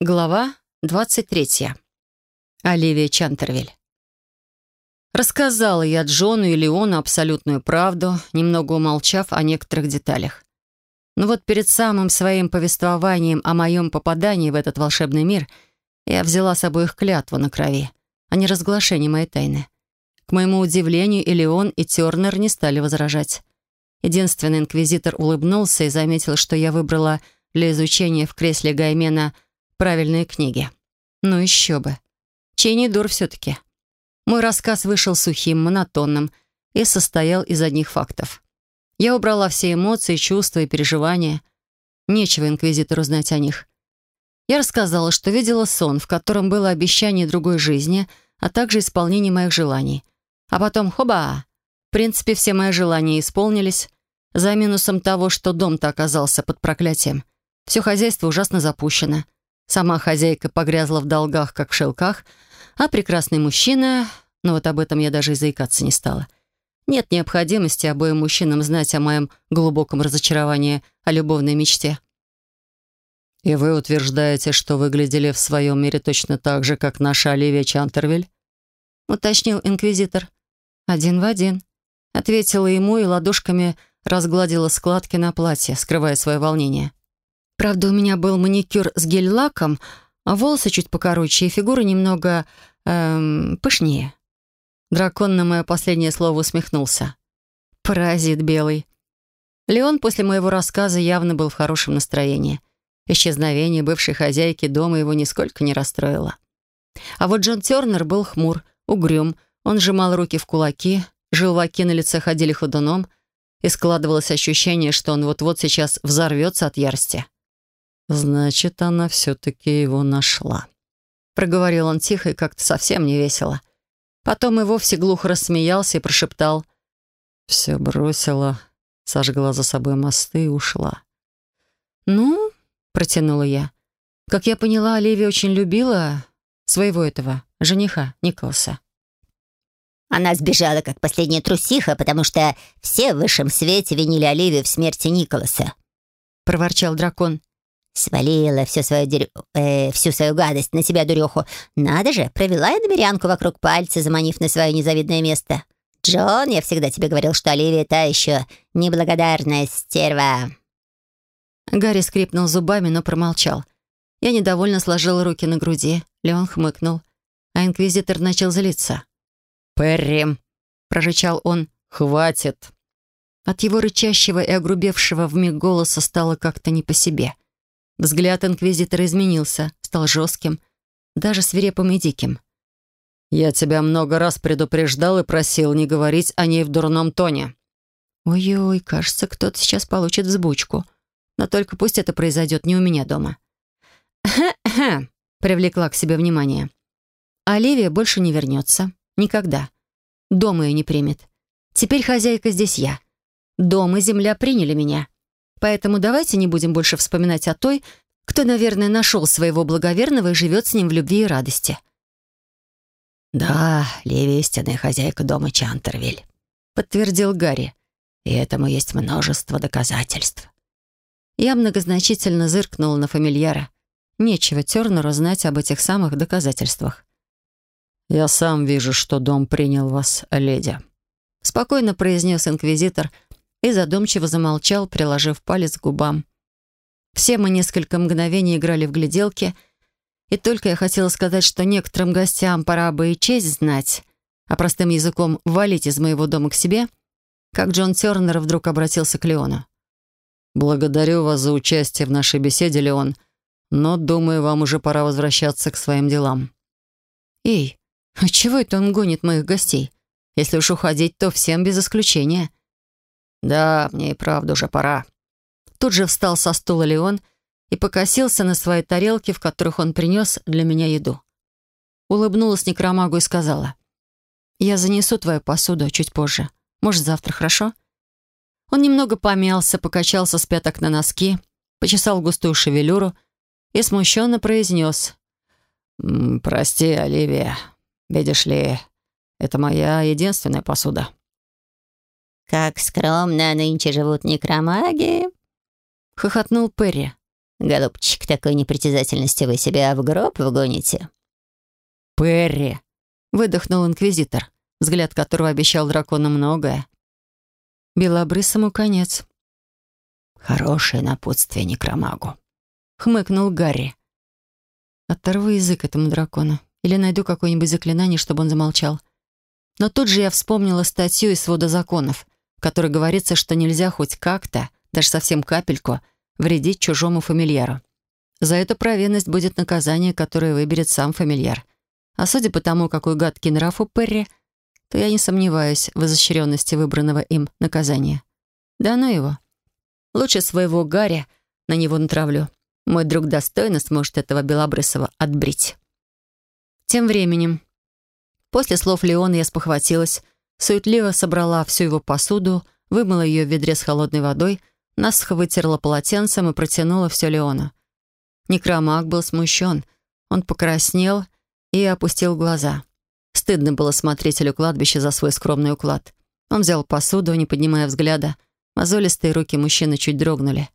Глава 23. Оливия Чантервиль. Рассказала я Джону и Леону абсолютную правду, немного умолчав о некоторых деталях. Но вот перед самым своим повествованием о моем попадании в этот волшебный мир я взяла с собой их клятву на крови, а не разглашение моей тайны. К моему удивлению, и Леон, и Тернер не стали возражать. Единственный инквизитор улыбнулся и заметил, что я выбрала для изучения в кресле Гаймена – правильные книги. Ну еще бы. Чей не дур все-таки. Мой рассказ вышел сухим, монотонным и состоял из одних фактов. Я убрала все эмоции, чувства и переживания. Нечего инквизитору знать о них. Я рассказала, что видела сон, в котором было обещание другой жизни, а также исполнение моих желаний. А потом, хоба! В принципе, все мои желания исполнились, за минусом того, что дом-то оказался под проклятием. Все хозяйство ужасно запущено — Сама хозяйка погрязла в долгах, как в шелках, а прекрасный мужчина... Но вот об этом я даже и заикаться не стала. Нет необходимости обоим мужчинам знать о моем глубоком разочаровании, о любовной мечте. «И вы утверждаете, что выглядели в своем мире точно так же, как наша Оливия Чантервиль?» — уточнил инквизитор. «Один в один», — ответила ему и ладошками разгладила складки на платье, скрывая свое волнение. Правда, у меня был маникюр с гель-лаком, а волосы чуть покороче и фигура немного... Эм, пышнее. Дракон на мое последнее слово усмехнулся. Паразит белый. Леон после моего рассказа явно был в хорошем настроении. Исчезновение бывшей хозяйки дома его нисколько не расстроило. А вот Джон Тернер был хмур, угрюм, он сжимал руки в кулаки, желваки на лице ходили ходуном, и складывалось ощущение, что он вот-вот сейчас взорвется от ярости. «Значит, она все-таки его нашла», — проговорил он тихо и как-то совсем не весело. Потом и вовсе глухо рассмеялся и прошептал. «Все бросила, сожгла за собой мосты и ушла». «Ну?» — протянула я. «Как я поняла, Оливия очень любила своего этого жениха Николаса». Она сбежала как последняя трусиха, потому что все в высшем свете винили Оливию в смерти Николаса», — проворчал дракон. Свалила всю свою, дерь... э, всю свою гадость на себя дуреху. Надо же, провела я намерянку вокруг пальца, заманив на свое незавидное место. Джон, я всегда тебе говорил, что Оливия та еще неблагодарная стерва. Гарри скрипнул зубами, но промолчал. Я недовольно сложила руки на груди. Леон хмыкнул, а инквизитор начал злиться. «Перри!» — прорычал он. «Хватит!» От его рычащего и огрубевшего вмиг голоса стало как-то не по себе — Взгляд инквизитора изменился, стал жестким, даже свирепым и диким. «Я тебя много раз предупреждал и просил не говорить о ней в дурном тоне». «Ой-ой, кажется, кто-то сейчас получит взбучку. Но только пусть это произойдет не у меня дома». «Хе-хе», — привлекла к себе внимание. «Оливия больше не вернется. Никогда. Дом ее не примет. Теперь хозяйка здесь я. Дом и земля приняли меня. Поэтому давайте не будем больше вспоминать о той, кто, наверное, нашел своего благоверного и живет с ним в любви и радости. «Да, Ливи истинная хозяйка дома Чантервиль», — подтвердил Гарри. «И этому есть множество доказательств». Я многозначительно зыркнула на фамильяра. Нечего Тернеру знать об этих самых доказательствах. «Я сам вижу, что дом принял вас, леди», — спокойно произнес инквизитор — и задумчиво замолчал, приложив палец к губам. Все мы несколько мгновений играли в гляделки, и только я хотела сказать, что некоторым гостям пора бы и честь знать, а простым языком валить из моего дома к себе, как Джон Тернер вдруг обратился к Леону. «Благодарю вас за участие в нашей беседе, Леон, но, думаю, вам уже пора возвращаться к своим делам». «Эй, а чего это он гонит моих гостей? Если уж уходить, то всем без исключения». «Да, мне и правда уже пора». Тут же встал со стула Леон и покосился на свои тарелки, в которых он принес для меня еду. Улыбнулась некромагу и сказала, «Я занесу твою посуду чуть позже. Может, завтра, хорошо?» Он немного помялся, покачался с пяток на носки, почесал густую шевелюру и смущенно произнес, «Прости, Оливия, видишь ли, это моя единственная посуда». «Как скромно нынче живут некромаги!» — хохотнул Перри. Голубчик, такой непритязательности вы себя в гроб вгоните?» «Перри!» — выдохнул инквизитор, взгляд которого обещал дракону многое. Белобрысому конец. «Хорошее напутствие некромагу», — хмыкнул Гарри. «Оторву язык этому дракону или найду какое-нибудь заклинание, чтобы он замолчал. Но тут же я вспомнила статью из свода законов, в которой говорится, что нельзя хоть как-то, даже совсем капельку, вредить чужому фамильяру. За эту провинность будет наказание, которое выберет сам фамильяр. А судя по тому, какой гадкий нрав у Перри, то я не сомневаюсь в изощренности выбранного им наказания. Да ну его. Лучше своего Гарри на него натравлю. Мой друг достойно сможет этого Белобрысова отбрить. Тем временем, после слов Леона я спохватилась, суетливо собрала всю его посуду, вымыла ее в ведре с холодной водой, насухо вытерла полотенцем и протянула все Леону. Некромаг был смущен. Он покраснел и опустил глаза. Стыдно было смотрителю кладбища за свой скромный уклад. Он взял посуду, не поднимая взгляда. Мозолистые руки мужчины чуть дрогнули.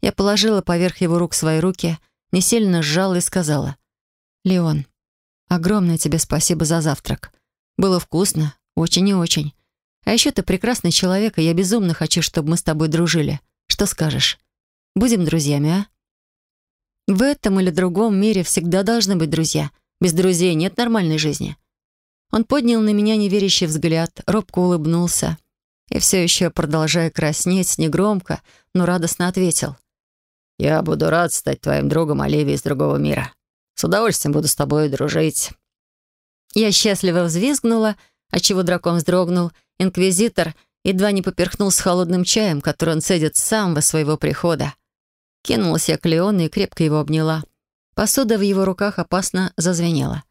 Я положила поверх его рук свои руки, не сильно сжала и сказала. «Леон, Огромное тебе спасибо за завтрак. Было вкусно, очень и очень. А еще ты прекрасный человек, и я безумно хочу, чтобы мы с тобой дружили. Что скажешь? Будем друзьями, а? В этом или другом мире всегда должны быть друзья. Без друзей нет нормальной жизни. Он поднял на меня неверящий взгляд, робко улыбнулся и все еще, продолжая краснеть, негромко, но радостно ответил. «Я буду рад стать твоим другом Оливии из другого мира. С удовольствием буду с тобой дружить». Я счастливо взвизгнула, отчего дракон вздрогнул. Инквизитор едва не поперхнулся холодным чаем, который он цедит с самого своего прихода. Кинулась я к Леону и крепко его обняла. Посуда в его руках опасно зазвенела.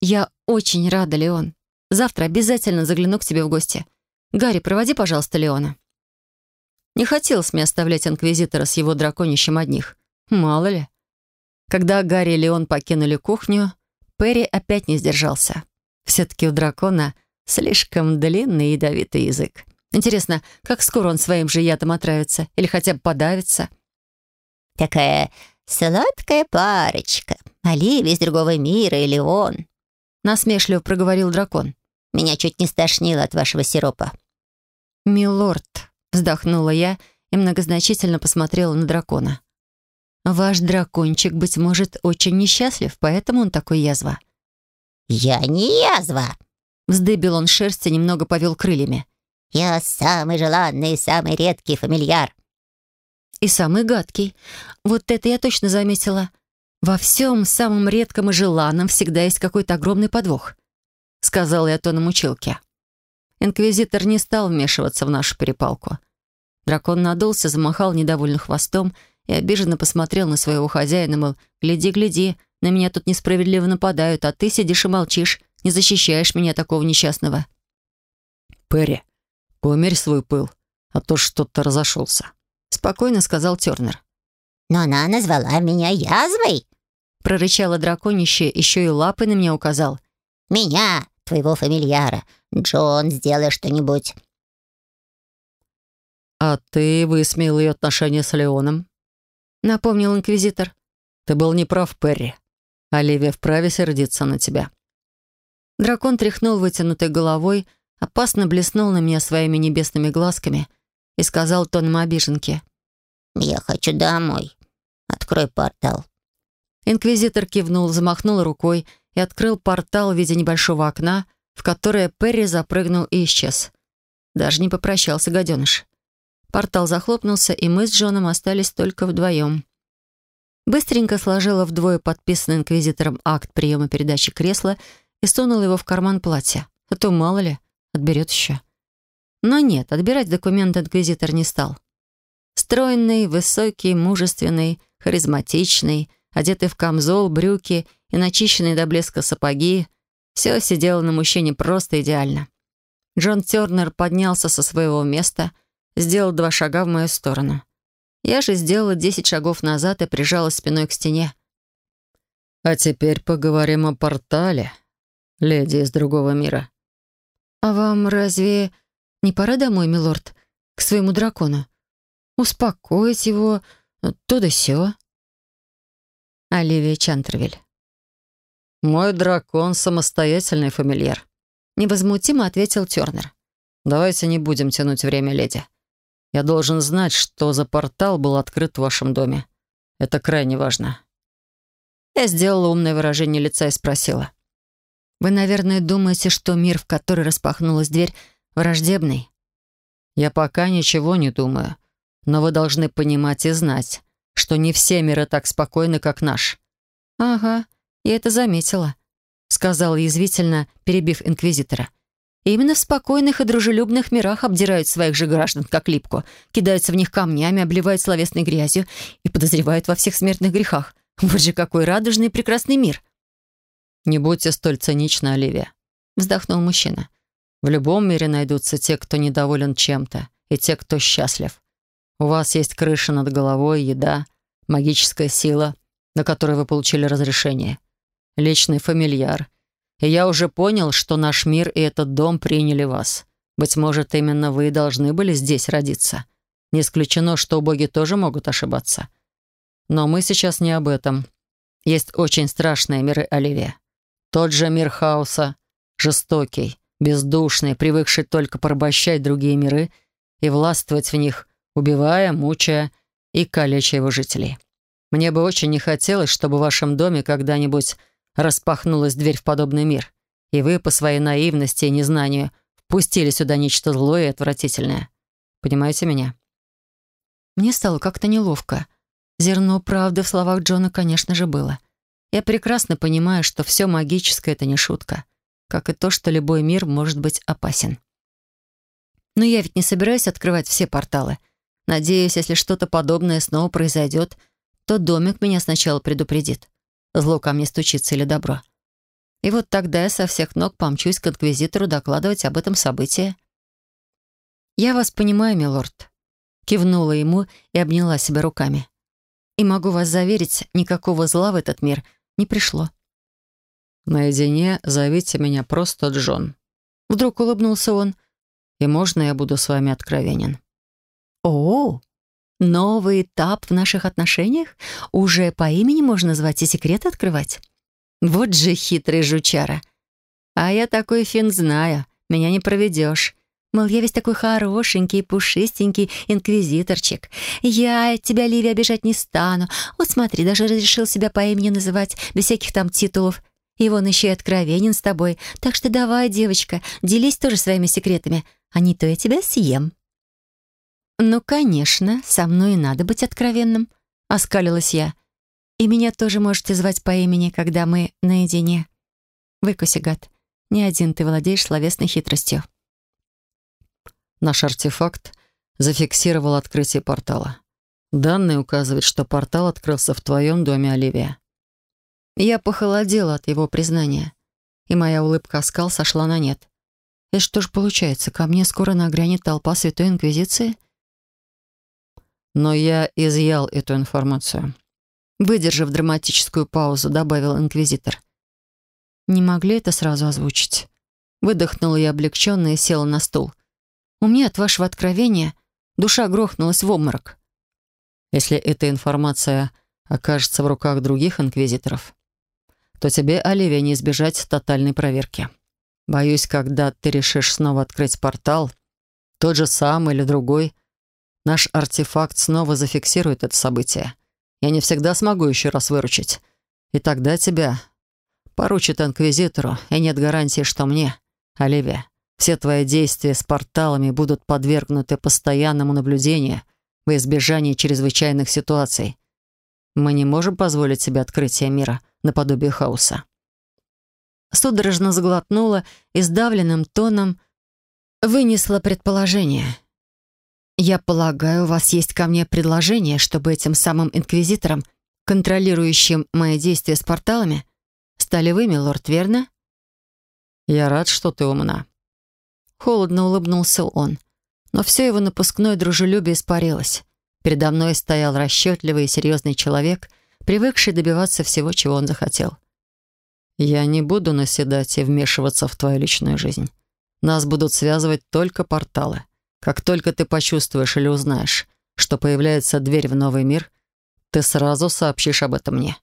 «Я очень рада, Леон. Завтра обязательно загляну к тебе в гости. Гарри, проводи, пожалуйста, Леона». Не хотелось мне оставлять Инквизитора с его драконищем одних. Мало ли. Когда Гарри и Леон покинули кухню, Перри опять не сдержался. Все-таки у дракона слишком длинный и ядовитый язык. Интересно, как скоро он своим же ядом отравится или хотя бы подавится? «Такая сладкая парочка. Оливия из другого мира и Леон», — насмешливо проговорил дракон. «Меня чуть не стошнило от вашего сиропа». «Милорд», — вздохнула я и многозначительно посмотрела на дракона. Ваш дракончик, быть может, очень несчастлив, поэтому он такой язва». «Я не язва!» Вздыбил он шерсть и немного повел крыльями. «Я самый желанный и самый редкий фамильяр». «И самый гадкий. Вот это я точно заметила. Во всем самом редком и желанном всегда есть какой-то огромный подвох», — сказала я тоном училки. Инквизитор не стал вмешиваться в нашу перепалку. Дракон надулся, замахал недовольно хвостом — и обиженно посмотрел на своего хозяина, мол, «Гляди, гляди, на меня тут несправедливо нападают, а ты сидишь и молчишь, не защищаешь меня такого несчастного». «Перри, поумерь свой пыл, а то что-то разошелся», — спокойно сказал Тернер. «Но она назвала меня язвой», — прорычала драконище, еще и лапы на меня указал. «Меня, твоего фамильяра. Джон, сделай что-нибудь». «А ты высмеял ее отношения с Леоном?» — напомнил инквизитор. «Ты был неправ, Перри. Оливия вправе сердиться на тебя». Дракон тряхнул вытянутой головой, опасно блеснул на меня своими небесными глазками и сказал тоном обиженки. «Я хочу домой. Открой портал». Инквизитор кивнул, замахнул рукой и открыл портал в виде небольшого окна, в которое Перри запрыгнул и исчез. Даже не попрощался гаденыш. Портал захлопнулся, и мы с Джоном остались только вдвоем. Быстренько сложила вдвое подписанный инквизитором акт приема передачи кресла и сунула его в карман платья. А то, мало ли, отберет еще. Но нет, отбирать документ инквизитор не стал. Стройный, высокий, мужественный, харизматичный, одетый в камзол, брюки и начищенные до блеска сапоги, все сидело на мужчине просто идеально. Джон Тернер поднялся со своего места — сделал два шага в мою сторону. Я же сделала десять шагов назад и прижала спиной к стене. «А теперь поговорим о портале, леди из другого мира». «А вам разве не пора домой, милорд, к своему дракону? Успокоить его, Туда сё. Оливия Чантервиль. «Мой дракон — самостоятельный фамильяр», — невозмутимо ответил Тернер. «Давайте не будем тянуть время, леди. Я должен знать, что за портал был открыт в вашем доме. Это крайне важно». Я сделала умное выражение лица и спросила. «Вы, наверное, думаете, что мир, в который распахнулась дверь, враждебный?» «Я пока ничего не думаю. Но вы должны понимать и знать, что не все миры так спокойны, как наш». «Ага, я это заметила», — сказала язвительно, перебив инквизитора. «Именно в спокойных и дружелюбных мирах обдирают своих же граждан, как липку, кидаются в них камнями, обливают словесной грязью и подозревают во всех смертных грехах. Вот же какой радужный и прекрасный мир!» «Не будьте столь циничны, Оливия», — вздохнул мужчина. «В любом мире найдутся те, кто недоволен чем-то, и те, кто счастлив. У вас есть крыша над головой, еда, магическая сила, на которую вы получили разрешение, личный фамильяр. И я уже понял, что наш мир и этот дом приняли вас. Быть может, именно вы должны были здесь родиться. Не исключено, что боги тоже могут ошибаться. Но мы сейчас не об этом. Есть очень страшные миры Оливия. Тот же мир хаоса, жестокий, бездушный, привыкший только порабощать другие миры и властвовать в них, убивая, мучая и калеча его жителей. Мне бы очень не хотелось, чтобы в вашем доме когда-нибудь распахнулась дверь в подобный мир, и вы по своей наивности и незнанию впустили сюда нечто злое и отвратительное. Понимаете меня? Мне стало как-то неловко. Зерно правды в словах Джона, конечно же, было. Я прекрасно понимаю, что все магическое — это не шутка, как и то, что любой мир может быть опасен. Но я ведь не собираюсь открывать все порталы. Надеюсь, если что-то подобное снова произойдет, то домик меня сначала предупредит. Зло ко мне стучится или добро. И вот тогда я со всех ног помчусь к инквизитору докладывать об этом событии. «Я вас понимаю, милорд», — кивнула ему и обняла себя руками. «И могу вас заверить, никакого зла в этот мир не пришло». «Наедине зовите меня просто Джон». Вдруг улыбнулся он. «И можно я буду с вами откровенен?» «О, новый этап в наших отношениях? Уже по имени можно звать и секрет открывать?» Вот же хитрый жучара. А я такой фин знаю, меня не проведешь. Мол, я весь такой хорошенький, пушистенький инквизиторчик. Я тебя, Ливия, обижать не стану. Вот смотри, даже разрешил себя по имени называть, без всяких там титулов. И вон еще и откровенен с тобой. Так что давай, девочка, делись тоже своими секретами, а не то я тебя съем». «Ну, конечно, со мной и надо быть откровенным», — оскалилась я. «И меня тоже можете звать по имени, когда мы наедине. Выкуси, гад, не один ты владеешь словесной хитростью». Наш артефакт зафиксировал открытие портала. Данные указывают, что портал открылся в твоем доме, Оливия. Я похолодела от его признания, и моя улыбка оскал сошла на нет. И что ж получается, ко мне скоро нагрянет толпа Святой Инквизиции? Но я изъял эту информацию. Выдержав драматическую паузу, добавил Инквизитор. Не могли это сразу озвучить? Выдохнула я облегченно и села на стул. У меня от вашего откровения душа грохнулась в обморок. Если эта информация окажется в руках других инквизиторов, то тебе, Оливия, не избежать тотальной проверки. Боюсь, когда ты решишь снова открыть портал, тот же самый или другой, наш артефакт снова зафиксирует это событие. Я не всегда смогу еще раз выручить. И тогда тебя поручат инквизитору, и нет гарантии, что мне, Оливия, все твои действия с порталами будут подвергнуты постоянному наблюдению во избежание чрезвычайных ситуаций. Мы не можем позволить себе открытие мира наподобие хаоса. Судорожно заглотнула и сдавленным тоном вынесла предположение. «Я полагаю, у вас есть ко мне предложение, чтобы этим самым инквизитором, контролирующим мои действия с порталами, стали вы, милорд, верно?» «Я рад, что ты умна», Холодно улыбнулся он. Но все его напускное дружелюбие испарилось. Передо мной стоял расчетливый и серьезный человек, привыкший добиваться всего, чего он захотел. «Я не буду наседать и вмешиваться в твою личную жизнь. Нас будут связывать только порталы. Как только ты почувствуешь или узнаешь, что появляется дверь в новый мир, ты сразу сообщишь об этом мне.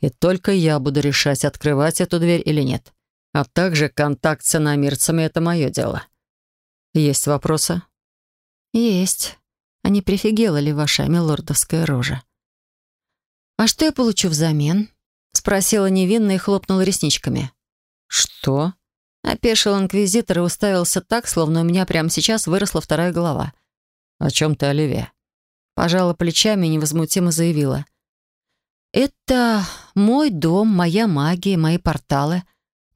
И только я буду решать, открывать эту дверь или нет. А также контакт с иномирцами — это мое дело. Есть вопросы?» «Есть. А не прифигела ли ваша милордовская рожа?» «А что я получу взамен?» — спросила невинно и хлопнула ресничками. «Что?» — опешил инквизитор и уставился так, словно у меня прямо сейчас выросла вторая голова. «О чем ты, Оливия?» Пожала плечами и невозмутимо заявила. «Это мой дом, моя магия, мои порталы.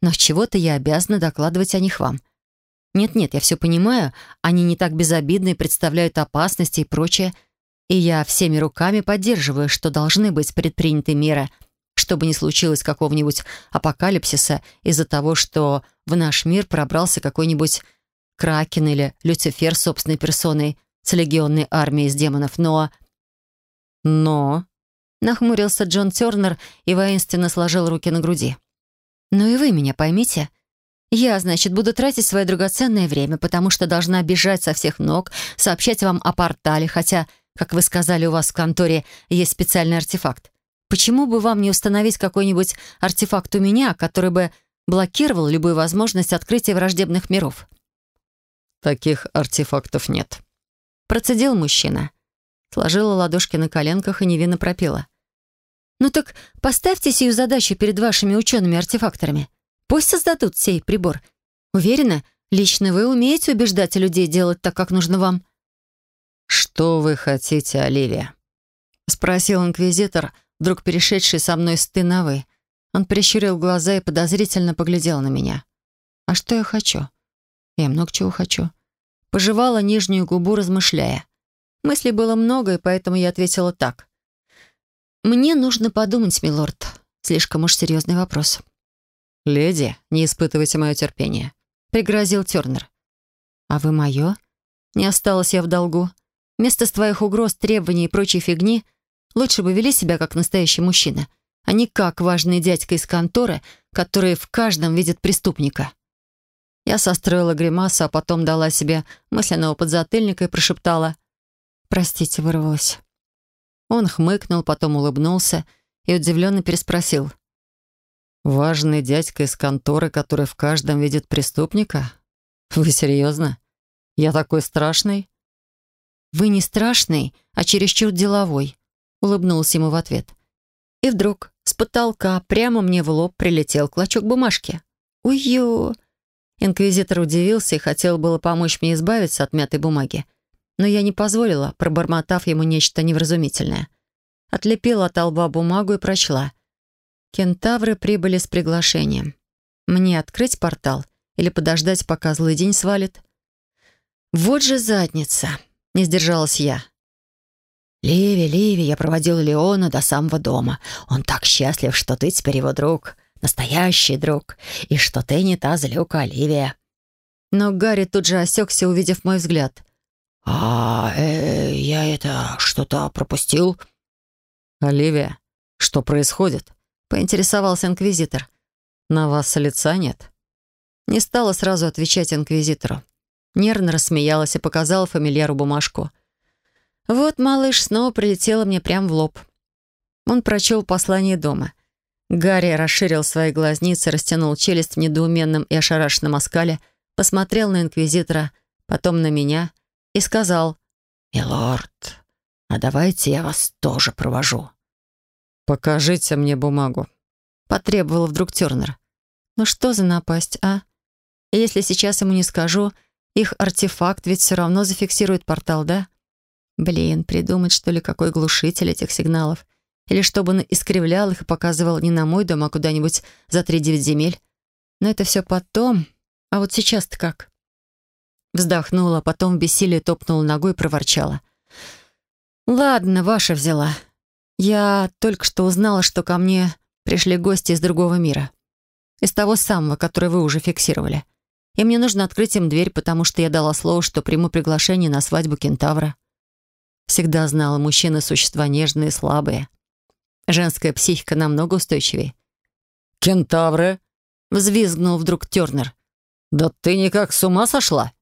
Но чего-то я обязана докладывать о них вам. Нет-нет, я все понимаю, они не так безобидны, представляют опасности и прочее. И я всеми руками поддерживаю, что должны быть предприняты меры, чтобы не случилось какого-нибудь апокалипсиса из-за того, что в наш мир пробрался какой-нибудь Кракен или Люцифер собственной персоной с легионной армией из демонов. Но... Но... Нахмурился Джон Тернер и воинственно сложил руки на груди. «Ну и вы меня поймите. Я, значит, буду тратить свое драгоценное время, потому что должна бежать со всех ног, сообщать вам о портале, хотя, как вы сказали, у вас в конторе есть специальный артефакт. Почему бы вам не установить какой-нибудь артефакт у меня, который бы блокировал любую возможность открытия враждебных миров?» «Таких артефактов нет», — процедил мужчина. Сложила ладошки на коленках и невинно пропела. «Ну так поставьте сию задачу перед вашими учеными-артефакторами. Пусть создадут сей прибор. Уверена, лично вы умеете убеждать людей делать так, как нужно вам». «Что вы хотите, Оливия?» — спросил инквизитор, вдруг перешедший со мной с «ты» на «вы». Он прищурил глаза и подозрительно поглядел на меня. «А что я хочу?» «Я много чего хочу». Пожевала нижнюю губу, размышляя. Мыслей было много, и поэтому я ответила так. «Мне нужно подумать, милорд. Слишком уж серьезный вопрос». «Леди, не испытывайте мое терпение», — пригрозил Тернер. «А вы мое?» Не осталась я в долгу. Вместо твоих угроз, требований и прочей фигни лучше бы вели себя как настоящий мужчина, а не как важный дядька из конторы, который в каждом видит преступника. Я состроила гримасу, а потом дала себе мысленного подзатыльника и прошептала «Простите, вырвалась». Он хмыкнул, потом улыбнулся и удивленно переспросил. Важный дядька из конторы, который в каждом видит преступника? Вы серьезно? Я такой страшный? Вы не страшный, а чересчур деловой, улыбнулся ему в ответ. И вдруг с потолка прямо мне в лоб прилетел клочок бумажки. Ую! Инквизитор удивился и хотел было помочь мне избавиться от мятой бумаги. Но я не позволила, пробормотав ему нечто невразумительное. Отлепила от лба бумагу и прочла — Кентавры прибыли с приглашением. Мне открыть портал или подождать, пока злый день свалит? Вот же задница. Не сдержалась я. «Ливи, Ливи, я проводил Леона до самого дома. Он так счастлив, что ты теперь его друг, настоящий друг, и что ты не та злюка Оливия». Но Гарри тут же осекся, увидев мой взгляд. «А, э, я это что-то пропустил?» «Оливия, что происходит?» поинтересовался инквизитор. «На вас лица нет?» Не стала сразу отвечать инквизитору. Нервно рассмеялась и показала фамильяру бумажку. Вот малыш снова прилетела мне прямо в лоб. Он прочел послание дома. Гарри расширил свои глазницы, растянул челюсть в недоуменном и ошарашенном оскале, посмотрел на инквизитора, потом на меня и сказал «Милорд, а давайте я вас тоже провожу». «Покажите мне бумагу», — потребовал вдруг Тернер. «Ну что за напасть, а? Если сейчас ему не скажу, их артефакт ведь все равно зафиксирует портал, да? Блин, придумать, что ли, какой глушитель этих сигналов? Или чтобы он искривлял их и показывал не на мой дом, а куда-нибудь за три-девять земель? Но это все потом. А вот сейчас-то как?» Вздохнула, потом в бессилии топнула ногой и проворчала. «Ладно, ваша взяла. Я только что узнала, что ко мне пришли гости из другого мира. Из того самого, который вы уже фиксировали. И мне нужно открыть им дверь, потому что я дала слово, что приму приглашение на свадьбу кентавра. Всегда знала, мужчины — существа нежные и слабые. Женская психика намного устойчивее. «Кентавры?» — взвизгнул вдруг Тернер. «Да ты никак с ума сошла?»